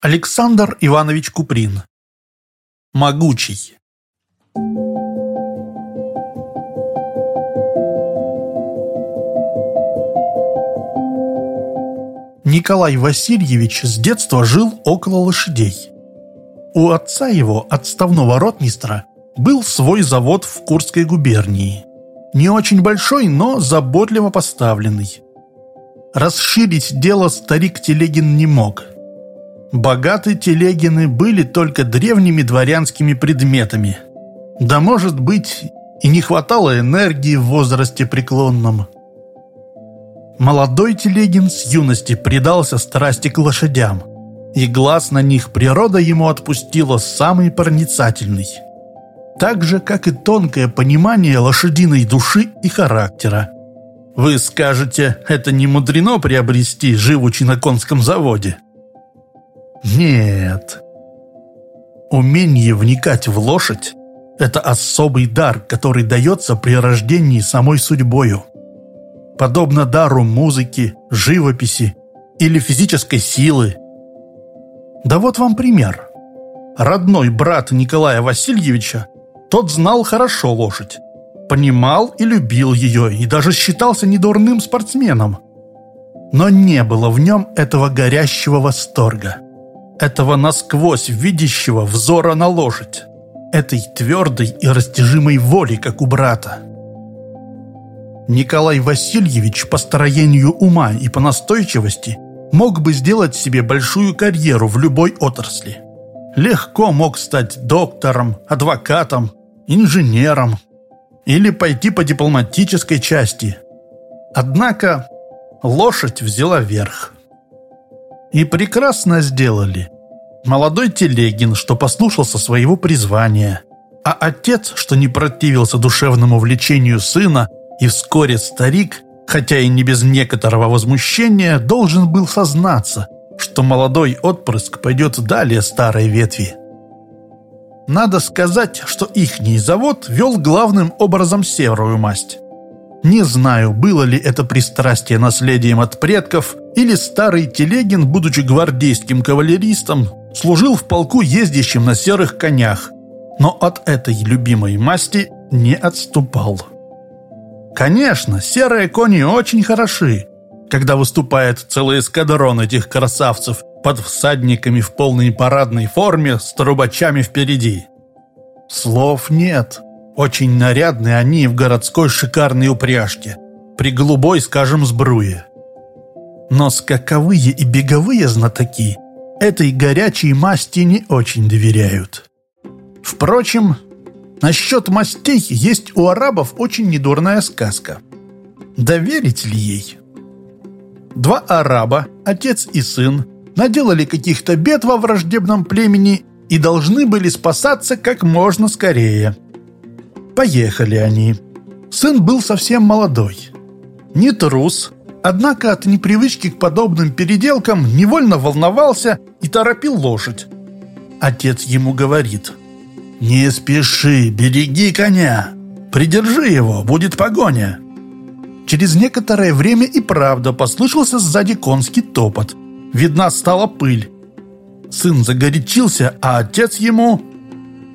Александр Иванович Куприн. Могучий. Николай Васильевич с детства жил около лошадей. У отца его, отставного ротмистра, был свой завод в Курской губернии. Не очень большой, но заботливо поставленный. Расширить дело старик Телегин не мог – Богаты телегины были только древними дворянскими предметами. Да, может быть, и не хватало энергии в возрасте преклонном. Молодой Телегин с юности предался страсти к лошадям, и глаз на них природа ему отпустила самый проницательный. Так же, как и тонкое понимание лошадиной души и характера. Вы скажете, это не мудрено приобрести, живучи на конском заводе. Нет. Умение вникать в лошадь – это особый дар, который дается при рождении самой судьбою. Подобно дару музыки, живописи или физической силы. Да вот вам пример. Родной брат Николая Васильевича, тот знал хорошо лошадь, понимал и любил ее, и даже считался недурным спортсменом. Но не было в нем этого горящего восторга – этого насквозь видящего взора на лошадь, этой твердой и растяжимой воли, как у брата. Николай Васильевич по строению ума и по настойчивости мог бы сделать себе большую карьеру в любой отрасли. Легко мог стать доктором, адвокатом, инженером или пойти по дипломатической части. Однако лошадь взяла верх. И прекрасно сделали. Молодой Телегин, что послушался своего призвания, а отец, что не противился душевному влечению сына, и вскоре старик, хотя и не без некоторого возмущения, должен был сознаться, что молодой отпрыск пойдет далее старой ветви. Надо сказать, что ихний завод вел главным образом серую масть. Не знаю, было ли это пристрастие наследием от предков, или старый Телегин, будучи гвардейским кавалеристом, служил в полку ездящим на серых конях, но от этой любимой масти не отступал. Конечно, серые кони очень хороши, когда выступает целый эскадрон этих красавцев под всадниками в полной парадной форме с трубачами впереди. Слов нет. Очень нарядны они в городской шикарной упряжке, при голубой, скажем, сбруе. Но скаковые и беговые знатоки этой горячей масти не очень доверяют. Впрочем, насчет мастей есть у арабов очень недурная сказка. Доверить ли ей? Два араба, отец и сын, наделали каких-то бед во враждебном племени и должны были спасаться как можно скорее – Поехали они. Сын был совсем молодой. Не трус, однако от непривычки к подобным переделкам невольно волновался и торопил лошадь. Отец ему говорит, «Не спеши, береги коня, придержи его, будет погоня». Через некоторое время и правда послышался сзади конский топот. Видна стала пыль. Сын загорячился, а отец ему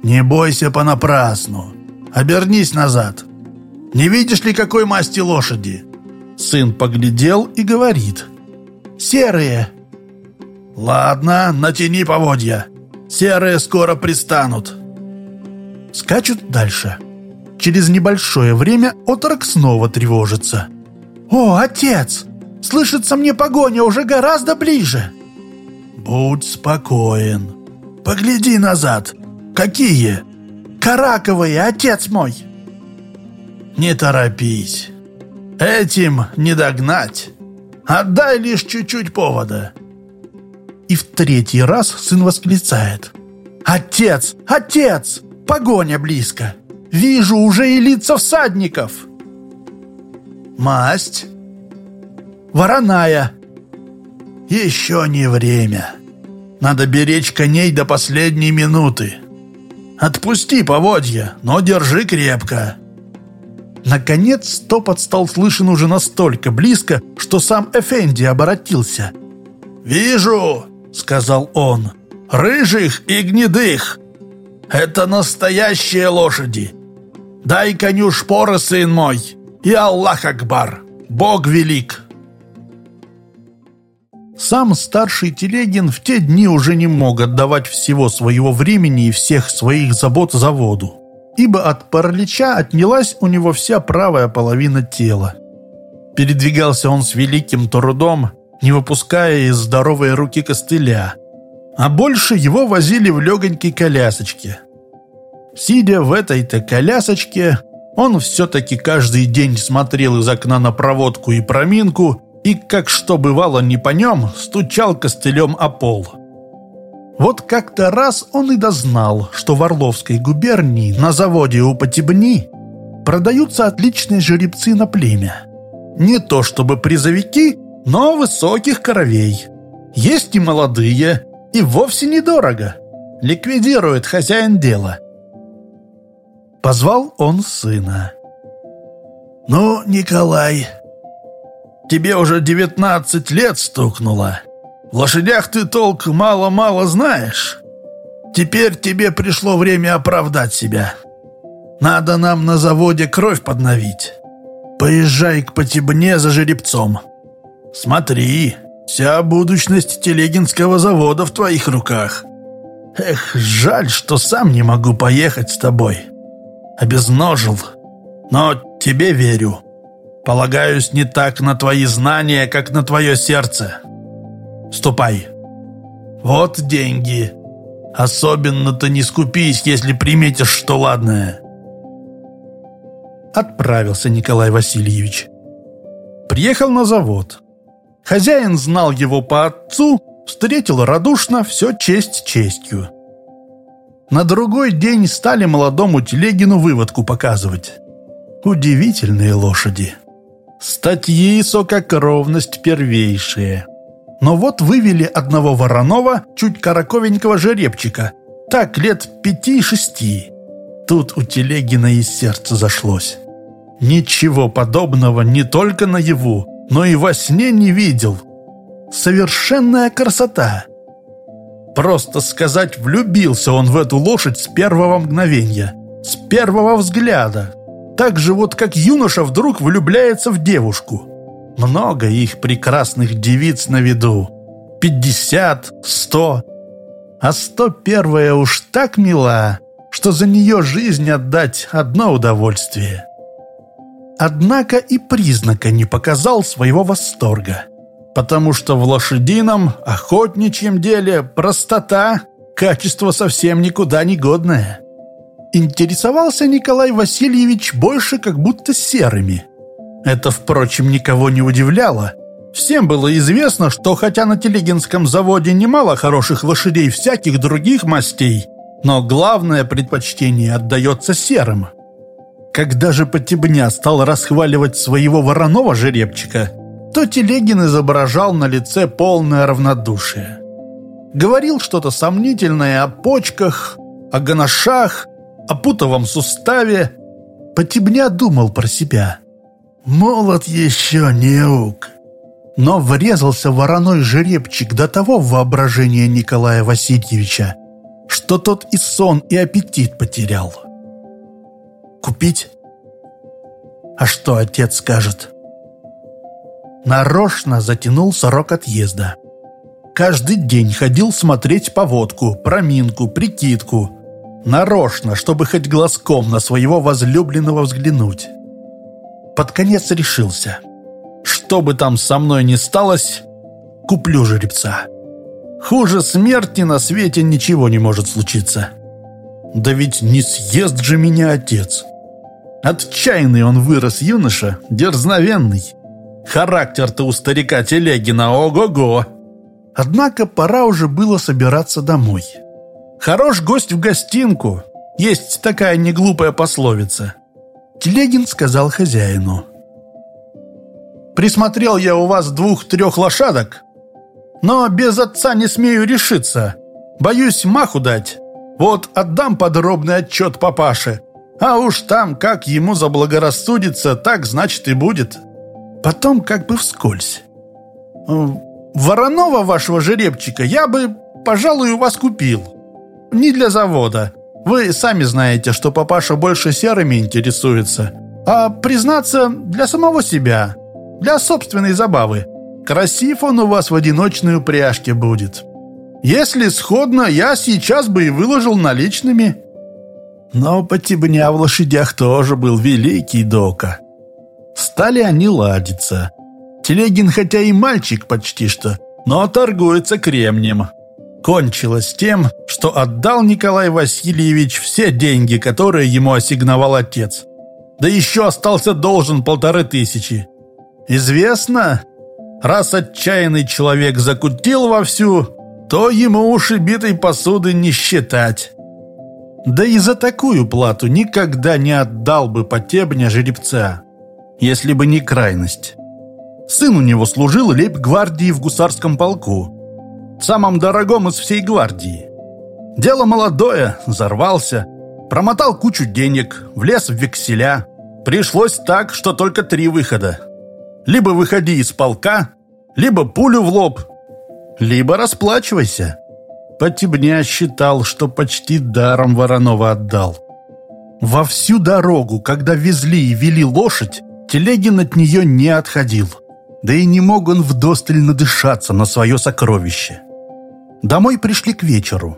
«Не бойся понапрасну, Обернись назад. Не видишь ли, какой масти лошади?» Сын поглядел и говорит. «Серые». «Ладно, натяни поводья. Серые скоро пристанут». Скачут дальше. Через небольшое время отрок снова тревожится. «О, отец! Слышится мне погоня уже гораздо ближе!» «Будь спокоен. Погляди назад. Какие?» Караковые, отец мой!» «Не торопись. Этим не догнать. Отдай лишь чуть-чуть повода». И в третий раз сын восклицает. «Отец! Отец! Погоня близко! Вижу уже и лица всадников!» «Масть?» «Вороная!» «Еще не время. Надо беречь коней до последней минуты. Отпусти поводья, но держи крепко!» Наконец топот стал слышен уже настолько близко, что сам Эфенди обратился. «Вижу! сказал он. «Рыжих и гнедых! Это настоящие лошади! Дай коню шпоры, сын мой, и Аллах Акбар! Бог велик!» Сам старший Телегин в те дни уже не мог отдавать всего своего времени и всех своих забот заводу, ибо от паралича отнялась у него вся правая половина тела. Передвигался он с великим трудом, не выпуская из здоровой руки костыля, а больше его возили в легонькой колясочке. Сидя в этой-то колясочке, он все-таки каждый день смотрел из окна на проводку и проминку и, как что бывало не по нем, стучал костылем о пол. Вот как-то раз он и дознал, что в Орловской губернии на заводе у Потебни продаются отличные жеребцы на племя. Не то чтобы призовики, но высоких коровей. Есть и молодые, и вовсе недорого. Ликвидирует хозяин дела. Позвал он сына. «Ну, Николай, тебе уже девятнадцать лет стукнуло. Лошадях ты толк мало-мало знаешь. Теперь тебе пришло время оправдать себя. Надо нам на заводе кровь подновить. Поезжай к Потебне за жеребцом. Смотри, вся будущность Телегинского завода в твоих руках. Эх, жаль, что сам не могу поехать с тобой. Обезножил, но тебе верю. Полагаюсь не так на твои знания, как на твое сердце. Ступай. Вот деньги. Особенно-то не скупись, если приметишь что ладное отправился Николай Васильевич. Приехал на завод. Хозяин знал его по отцу, встретил радушно, все честь честью. На другой день стали молодому Телегину выводку показывать. Удивительные лошади. Статьи сококровность первейшие. Но вот вывели одного вороного, чуть караковенького жеребчика, так лет пяти-шести. Тут у Телегина и сердце зашлось. Ничего подобного не только наяву, но и во сне не видел. Совершенная красота. Просто сказать, влюбился он в эту лошадь с первого мгновения, с первого взгляда. Так же вот, как юноша вдруг влюбляется в девушку. Много их прекрасных девиц на виду. Пятьдесят, сто. А сто первая уж так мила, что за нее жизнь отдать одно удовольствие. Однако и признака не показал своего восторга, потому что в лошадином, охотничьем деле простота – качество совсем никуда не годное. Интересовался Николай Васильевич больше как будто серыми. Это, впрочем, никого не удивляло. Всем было известно, что хотя на Телегинском заводе немало хороших лошадей всяких других мастей, но главное предпочтение отдается серым – когда же Потебня стал расхваливать своего вороного жеребчика, то Телегин изображал на лице полное равнодушие. Говорил что-то сомнительное о почках, о гоношах, о путовом суставе. Потебня думал про себя. «Молод еще неук». Но врезался вороной жеребчик до того в воображение Николая Васильевича, что тот и сон, и аппетит потерял. Купить? А что отец скажет? Нарочно затянул срок отъезда. Каждый день ходил смотреть поводку, проминку, прикидку. Нарочно, чтобы хоть глазком на своего возлюбленного взглянуть. Под конец решился. Что бы там со мной ни сталось, куплю жеребца. Хуже смерти на свете ничего не может случиться. Да ведь не съест же меня отец. Отчаянный он вырос юноша, дерзновенный. Характер-то у старика Телегина ого-го. Однако пора уже было собираться домой. Хорош гость в гостинку. Есть такая неглупая пословица. Телегин сказал хозяину. «Присмотрел я у вас двух-трех лошадок, но без отца не смею решиться. Боюсь маху дать. Вот отдам подробный отчет папаше. А уж там, как ему заблагорассудится, так значит и будет. Потом как бы вскользь. Воронова вашего жеребчика я бы, пожалуй, у вас купил. Не для завода. Вы сами знаете, что папаша больше серыми интересуется. А, признаться, для самого себя. Для собственной забавы. Красив он у вас в одиночной упряжке будет. Если сходно, я сейчас бы и выложил наличными. Но потебня в лошадях тоже был великий дока. Стали они ладиться. Телегин хотя и мальчик почти что, но торгуется кремнем. Кончилось тем, что отдал Николай Васильевич все деньги, которые ему ассигновал отец. Да еще остался должен полторы тысячи. Известно, раз отчаянный человек закутил вовсю, то ему уж и битой посуды не считать. Да и за такую плату никогда не отдал бы потебня жеребца, если бы не крайность. Сын у него служил лейб-гвардии в гусарском полку, самом дорогом из всей гвардии. Дело молодое, взорвался, промотал кучу денег, влез в векселя. Пришлось так, что только три выхода. Либо выходи из полка, либо пулю в лоб, либо расплачивайся. Потебня считал, что почти даром Воронова отдал. Во всю дорогу, когда везли и вели лошадь, Телегин от нее не отходил. Да и не мог он вдосталь надышаться на свое сокровище. Домой пришли к вечеру.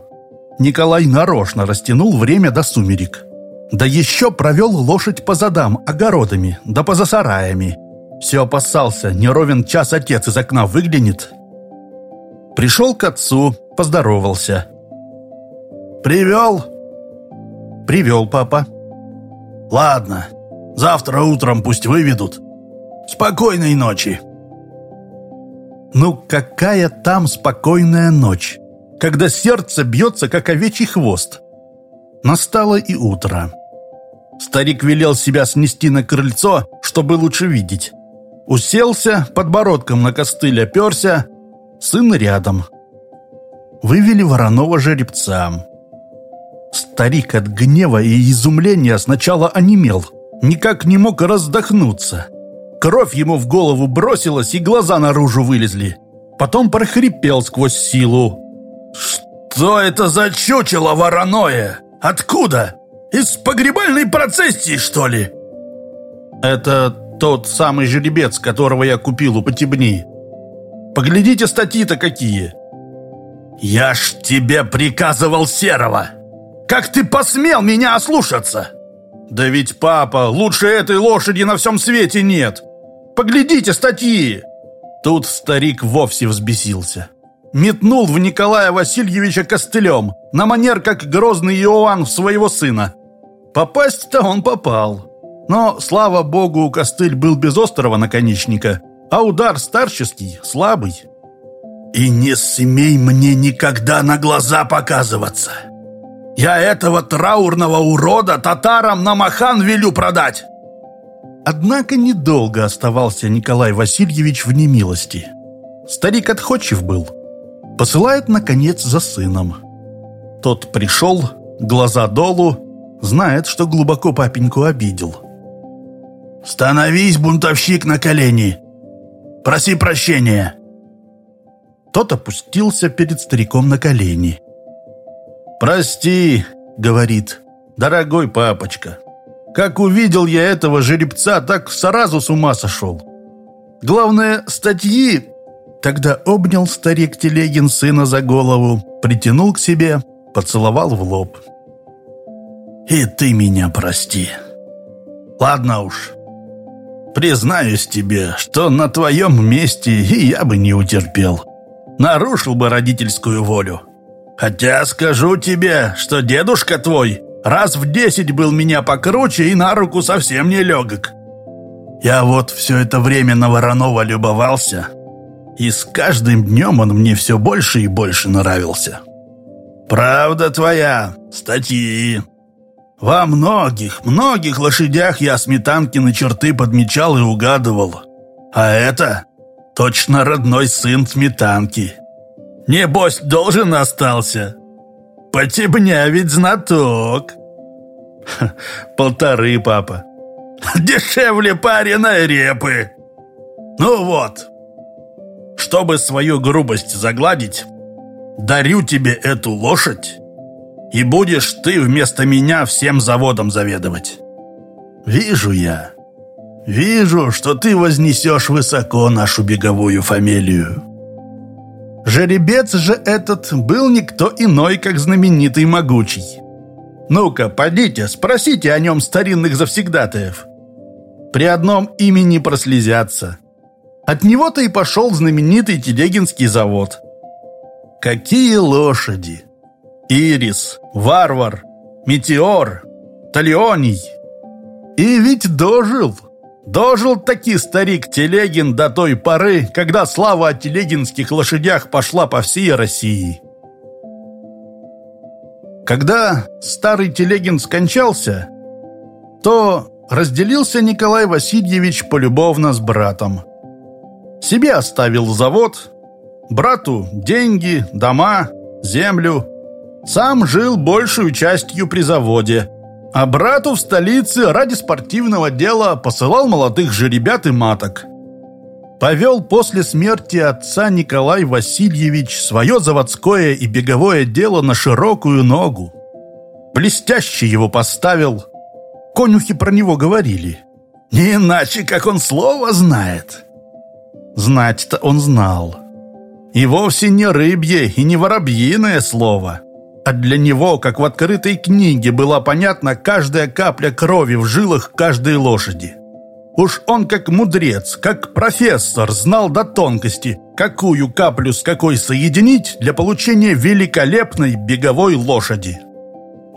Николай нарочно растянул время до сумерек. Да еще провел лошадь по задам, огородами, да по засараями. Все опасался, не ровен час отец из окна выглянет. Пришел к отцу, поздоровался. «Привел?» «Привел, папа». «Ладно, завтра утром пусть выведут. Спокойной ночи». Ну какая там спокойная ночь, когда сердце бьется, как овечий хвост. Настало и утро. Старик велел себя снести на крыльцо, чтобы лучше видеть. Уселся, подбородком на костыль оперся, сын рядом вывели вороного жеребца. Старик от гнева и изумления сначала онемел, никак не мог раздохнуться. Кровь ему в голову бросилась, и глаза наружу вылезли. Потом прохрипел сквозь силу. «Что это за чучело вороное? Откуда? Из погребальной процессии, что ли?» «Это тот самый жеребец, которого я купил у Потебни. Поглядите статьи-то какие!» «Я ж тебе приказывал Серого! Как ты посмел меня ослушаться?» «Да ведь, папа, лучше этой лошади на всем свете нет! Поглядите статьи!» Тут старик вовсе взбесился. Метнул в Николая Васильевича костылем, на манер, как грозный Иоанн в своего сына. Попасть-то он попал. Но, слава богу, костыль был без острого наконечника, а удар старческий, слабый. И не смей мне никогда на глаза показываться. Я этого траурного урода татарам на махан велю продать. Однако недолго оставался Николай Васильевич в немилости. Старик отходчив был. Посылает, наконец, за сыном. Тот пришел, глаза долу, знает, что глубоко папеньку обидел. «Становись, бунтовщик, на колени! Проси прощения!» Тот опустился перед стариком на колени. «Прости», — говорит, — «дорогой папочка, как увидел я этого жеребца, так сразу с ума сошел. Главное, статьи...» Тогда обнял старик Телегин сына за голову, притянул к себе, поцеловал в лоб. «И ты меня прости. Ладно уж, признаюсь тебе, что на твоем месте и я бы не утерпел» нарушил бы родительскую волю. Хотя скажу тебе, что дедушка твой раз в десять был меня покруче и на руку совсем не легок. Я вот все это время на Воронова любовался, и с каждым днем он мне все больше и больше нравился. Правда твоя, статьи. Во многих, многих лошадях я сметанкины черты подмечал и угадывал. А это Точно родной сын сметанки. Небось, должен остался. Потебня ведь знаток. Полторы, папа. Дешевле пареной репы. Ну вот. Что чтобы свою грубость загладить, дарю тебе эту лошадь, и будешь ты вместо меня всем заводом заведовать. Вижу я, вижу, что ты вознесешь высоко нашу беговую фамилию. Жеребец же этот был никто иной, как знаменитый могучий. Ну-ка, подите, спросите о нем старинных завсегдатаев. При одном имени прослезятся. От него-то и пошел знаменитый Телегинский завод. Какие лошади! Ирис, Варвар, Метеор, Талионий. И ведь дожил. Дожил таки старик Телегин до той поры, когда слава о телегинских лошадях пошла по всей России. Когда старый Телегин скончался, то разделился Николай Васильевич полюбовно с братом. Себе оставил завод, брату деньги, дома, землю. Сам жил большую частью при заводе, а брату в столице ради спортивного дела посылал молодых жеребят и маток. Повел после смерти отца Николай Васильевич свое заводское и беговое дело на широкую ногу. Блестяще его поставил. Конюхи про него говорили. Не иначе, как он слово знает. Знать-то он знал. И вовсе не рыбье и не воробьиное слово – а для него, как в открытой книге, была понятна каждая капля крови в жилах каждой лошади. Уж он как мудрец, как профессор знал до тонкости, какую каплю с какой соединить для получения великолепной беговой лошади.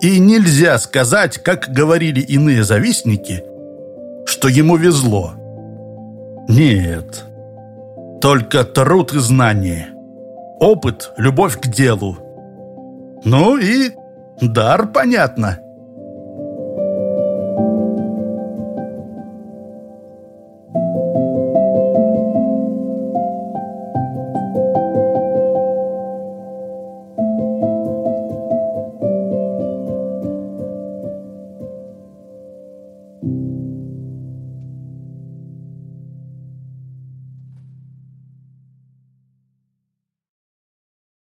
И нельзя сказать, как говорили иные завистники, что ему везло. Нет, только труд и знание, опыт, любовь к делу, ну и дар, понятно.